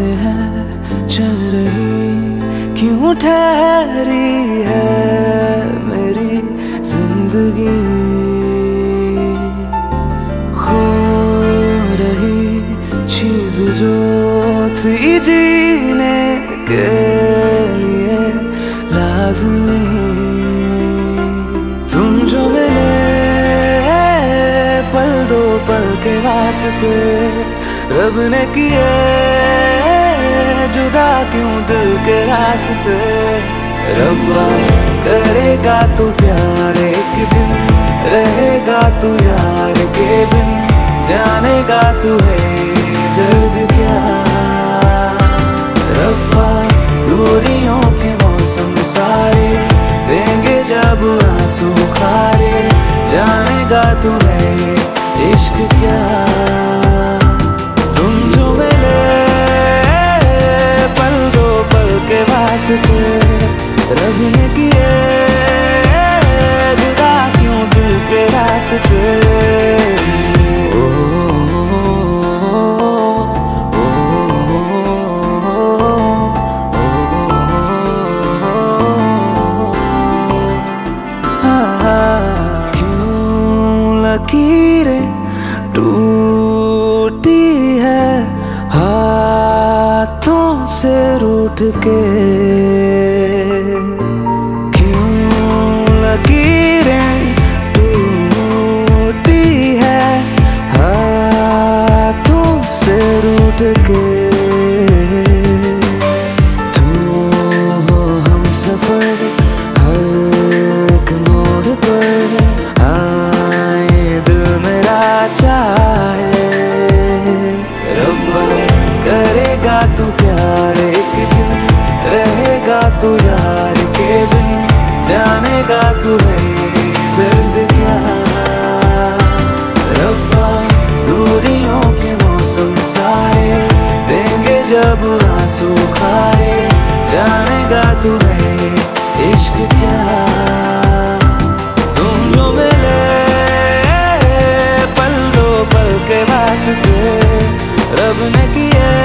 से है, चल रही क्यों ठहरी है मेरी ज़िंदगी? खो रही चीज़ जो थी जीने के लिए लाजमी। तुम जो मिले पल दो पल के वास्ते, रब ने किए जुदा क्यों दिल के रास्ते? रब्बा करेगा तू प्यार एक दिन, रहेगा तू यार के बिन, जानेगा तू है दर्द क्या? रब्बा दूरियों के मौसम सारे देंगे जब आँसू खारे, जानेगा तू है इश्क क्या? लकीरें टूटी है हाथों से रूठ के। जानेगा तू है दर्द क्या। रब्बा, दूरियों के मौसम सारे देंगे जब आँसू खारे जानेगा तू है इश्क क्या। तुम जो मिले पल दो पल के वास्ते, रब ने किए